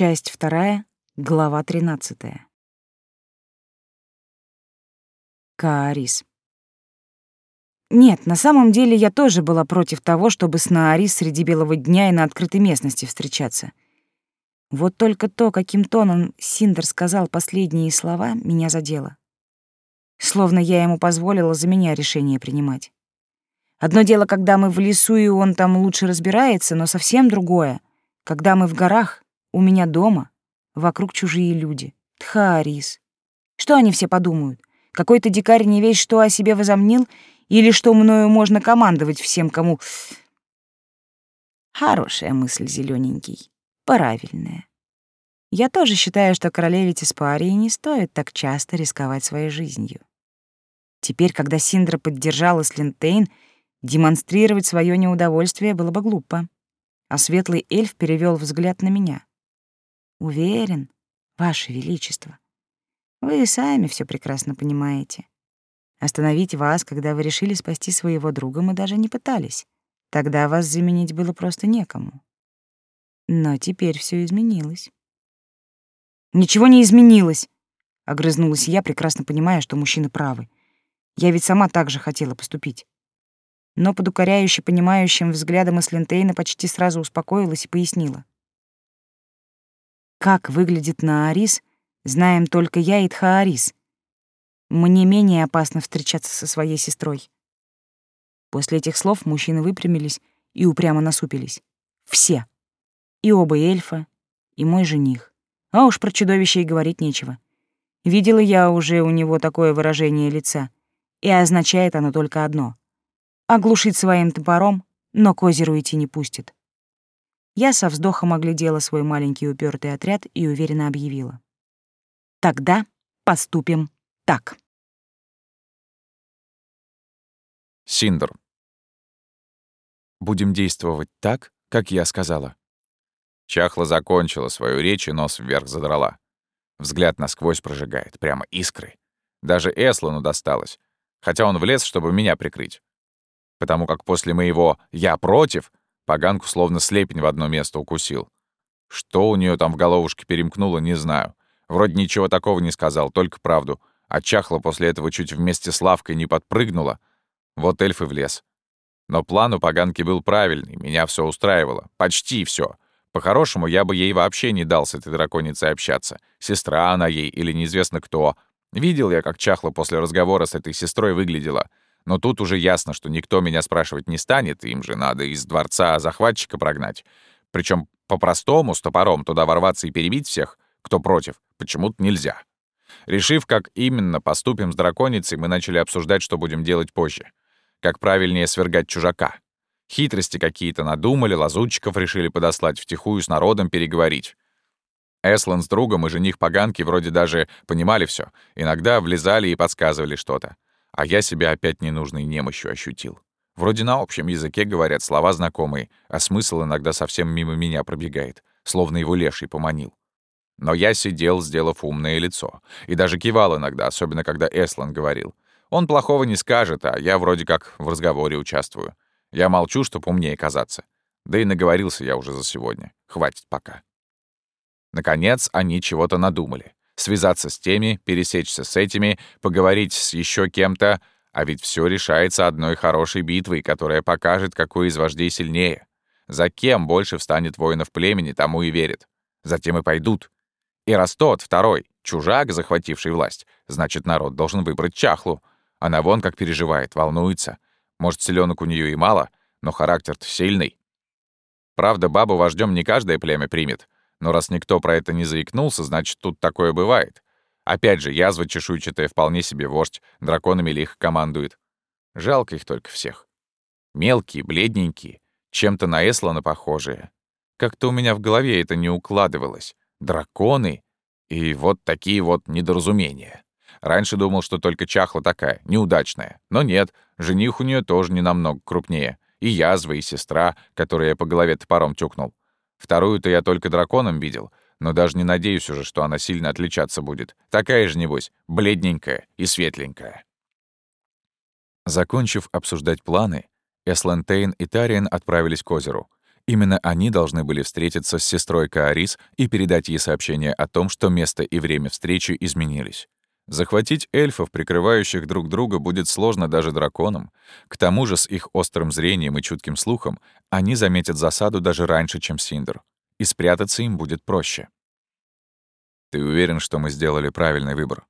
Часть вторая, глава тринадцатая. Каарис. Нет, на самом деле я тоже была против того, чтобы с Наарис среди белого дня и на открытой местности встречаться. Вот только то, каким тоном Синдер сказал последние слова, меня задело. Словно я ему позволила за меня решение принимать. Одно дело, когда мы в лесу, и он там лучше разбирается, но совсем другое, когда мы в горах, у меня дома, вокруг чужие люди. Тхаарис. Что они все подумают? Какой-то дикарь не весь что о себе возомнил, или что мною можно командовать всем, кому... Хорошая мысль, зелененький. Правильная. Я тоже считаю, что королеве Тиспарии не стоит так часто рисковать своей жизнью. Теперь, когда Синдра поддержала Слинтейн, демонстрировать свое неудовольствие было бы глупо. А светлый эльф перевел взгляд на меня. Уверен, Ваше Величество, вы и сами все прекрасно понимаете. Остановить вас, когда вы решили спасти своего друга, мы даже не пытались. Тогда вас заменить было просто некому. Но теперь все изменилось. Ничего не изменилось, огрызнулась я, прекрасно понимая, что мужчины правы. Я ведь сама так же хотела поступить. Но под укоряюще понимающим взглядом Эслентейна почти сразу успокоилась и пояснила. Как выглядит Наарис, знаем только я и Тхаарис, мне менее опасно встречаться со своей сестрой. После этих слов мужчины выпрямились и упрямо насупились. Все. И оба эльфа, и мой жених. А уж про чудовище и говорить нечего. Видела я уже у него такое выражение лица, и означает оно только одно — оглушить своим топором, но к озеру идти не пустит. Я со вздохом оглядела свой маленький упертый отряд и уверенно объявила. «Тогда поступим так. Синдр. Будем действовать так, как я сказала. Чахла закончила свою речь и нос вверх задрала. Взгляд насквозь прожигает, прямо искры. Даже Эслану досталось, хотя он влез, чтобы меня прикрыть. Потому как после моего «я против» поганку словно слепень в одно место укусил. Что у нее там в головушке перемкнуло, не знаю. Вроде ничего такого не сказал, только правду а чахла после этого чуть вместе с лавкой не подпрыгнула. Вот эльф и влез. Но план у поганки был правильный, меня все устраивало. Почти все. По-хорошему, я бы ей вообще не дал с этой драконицей общаться. Сестра она ей или неизвестно кто. Видел я, как чахла после разговора с этой сестрой выглядела. Но тут уже ясно, что никто меня спрашивать не станет, им же надо из дворца захватчика прогнать. Причем по-простому, с топором туда ворваться и перебить всех, кто против, почему-то нельзя. Решив, как именно поступим с драконицей, мы начали обсуждать, что будем делать позже. Как правильнее свергать чужака. Хитрости какие-то надумали, лазутчиков решили подослать, втихую с народом переговорить. Эслан с другом и жених поганки вроде даже понимали все, иногда влезали и подсказывали что-то. А я себя опять ненужной немощью ощутил. Вроде на общем языке говорят слова знакомые, а смысл иногда совсем мимо меня пробегает, словно его леший поманил. Но я сидел, сделав умное лицо, и даже кивал иногда, особенно когда Эслан говорил. Он плохого не скажет, а я вроде как в разговоре участвую. Я молчу, чтоб умнее казаться. Да и наговорился я уже за сегодня. Хватит пока. Наконец, они чего-то надумали. Связаться с теми, пересечься с этими, поговорить с еще кем-то, а ведь все решается одной хорошей битвой, которая покажет, какой из вождей сильнее. За кем больше встанет воинов племени, тому и верит. Затем и пойдут. И раз тот, второй, чужак, захвативший власть, значит, народ должен выбрать чахлу. Она вон как переживает, волнуется. Может, селенок у нее и мало, но характер-то сильный. Правда, бабу вождем не каждое племя примет, но раз никто про это не заикнулся, значит, тут такое бывает. Опять же, язва чешуйчатая вполне себе вождь, драконами лихо командует. Жалко их только всех. Мелкие, бледненькие, чем-то на Эслана похожие. Как-то у меня в голове это не укладывалось драконы и вот такие вот недоразумения. Раньше думал, что только чахла такая, неудачная. Но нет, жених у нее тоже не намного крупнее. И язва, и сестра, которая я по голове топором тюкнул. Вторую-то я только драконом видел, но даже не надеюсь уже, что она сильно отличаться будет. Такая же, небось, бледненькая и светленькая. Закончив обсуждать планы, Эслантейн и Тариен отправились к озеру. Именно они должны были встретиться с сестрой Каарис и передать ей сообщение о том, что место и время встречи изменились. Захватить эльфов, прикрывающих друг друга, будет сложно даже драконам. К тому же с их острым зрением и чутким слухом они заметят засаду даже раньше, чем Синдер. И спрятаться им будет проще. «Ты уверен, что мы сделали правильный выбор?»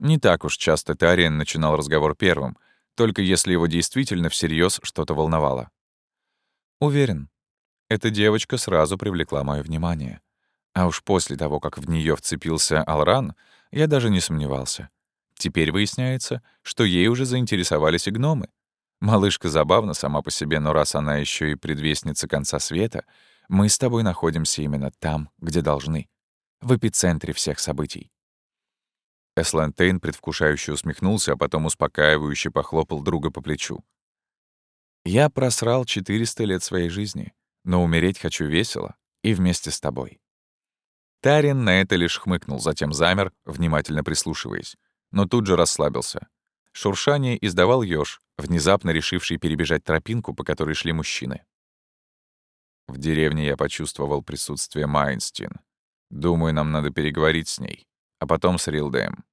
Не так уж часто Тариен начинал разговор первым, только если его действительно всерьез что-то волновало. «Уверен», эта девочка сразу привлекла мое внимание. А уж после того, как в нее вцепился Алран, я даже не сомневался. Теперь выясняется, что ей уже заинтересовались и гномы. Малышка забавна сама по себе, но раз она еще и предвестница конца света, мы с тобой находимся именно там, где должны. В эпицентре всех событий. Эслантейн предвкушающе усмехнулся, а потом успокаивающе похлопал друга по плечу. «Я просрал 400 лет своей жизни но умереть хочу весело и вместе с тобой». Тарин на это лишь хмыкнул, затем замер, внимательно прислушиваясь, но тут же расслабился. Шуршание издавал ёж, внезапно решивший перебежать тропинку, по которой шли мужчины. В деревне я почувствовал присутствие Майнстин. Думаю, нам надо переговорить с ней, а потом с Рилдэем.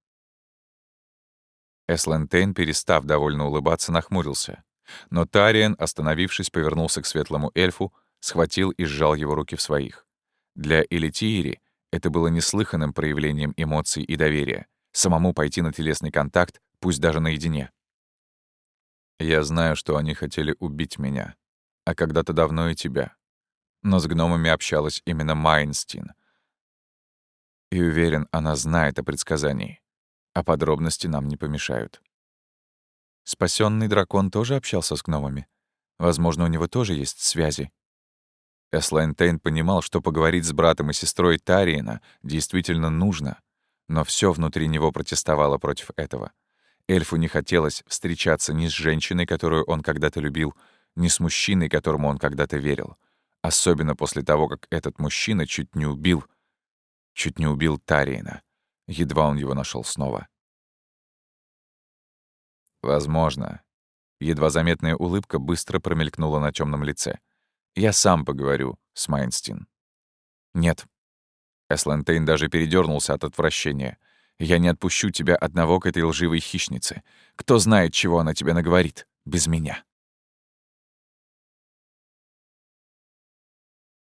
Эслентейн, перестав довольно улыбаться, нахмурился. Но Тариен, остановившись, повернулся к светлому эльфу, схватил и сжал его руки в своих. Для Элитиери это было неслыханным проявлением эмоций и доверия, самому пойти на телесный контакт, пусть даже наедине. Я знаю, что они хотели убить меня, а когда-то давно и тебя. Но с гномами общалась именно Майнстин. И уверен, она знает о предсказании, а подробности нам не помешают. Спасенный дракон тоже общался с гномами. Возможно, у него тоже есть связи. Эслайн Тейн понимал, что поговорить с братом и сестрой Тариена действительно нужно, но все внутри него протестовало против этого. Эльфу не хотелось встречаться ни с женщиной, которую он когда-то любил, ни с мужчиной, которому он когда-то верил. Особенно после того, как этот мужчина чуть не убил... Чуть не убил Тариена. Едва он его нашел снова. Возможно. Едва заметная улыбка быстро промелькнула на темном лице. Я сам поговорю с Майнстин. Нет. Эслентейн даже передернулся от отвращения. Я не отпущу тебя одного к этой лживой хищнице. Кто знает, чего она тебе наговорит без меня.